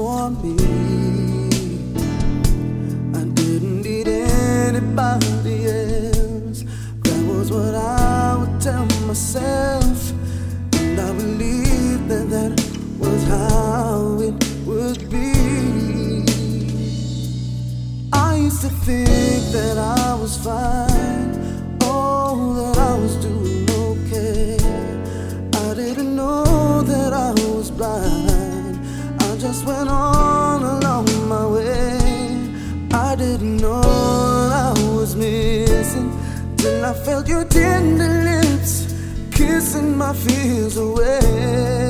for me. I didn't need anybody else. That was what I would tell myself, and I believed that that was how it would be. I used to think that I was fine, oh, that I was doing didn't know I was missing till I felt your tender lips kissing my fears away.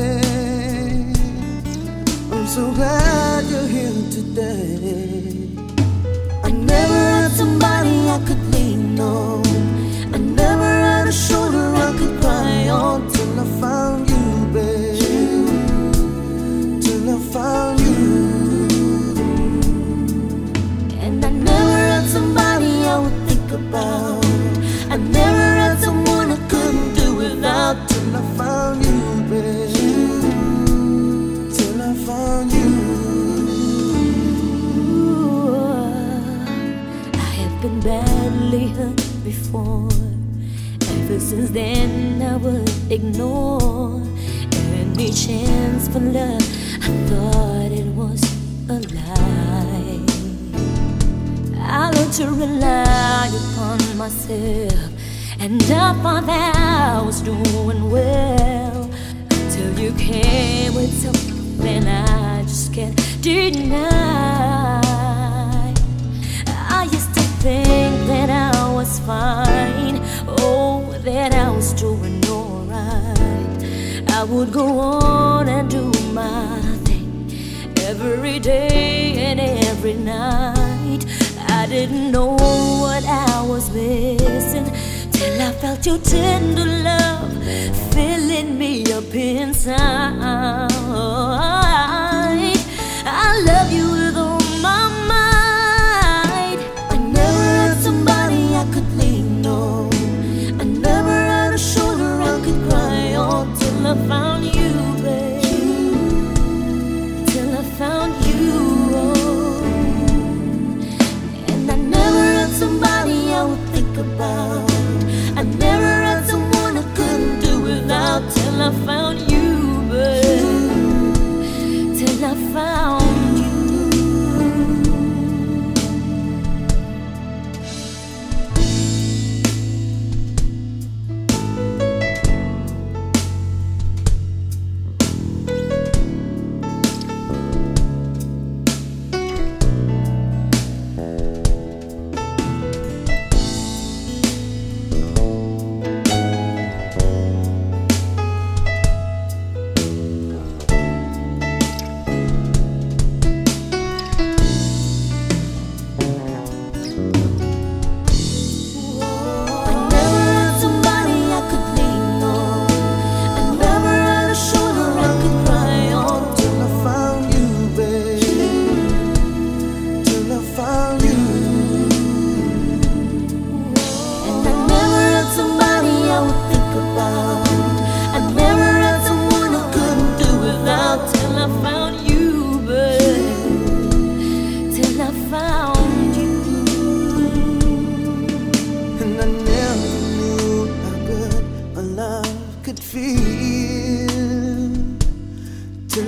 Been badly hurt before. Ever since then, I would ignore any chance for love. I thought it was a lie. I learned to rely upon myself, and I thought that I was doing well until you came with something I just can't deny. I would go on and do my thing every day and every night. I didn't know what I was missing till I felt your tender love filling me up inside.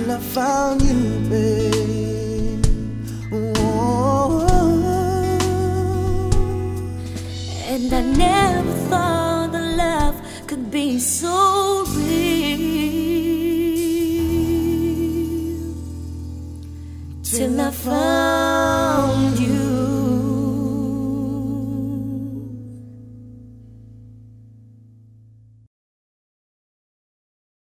till I found you, babe. And I never thought the love could be so.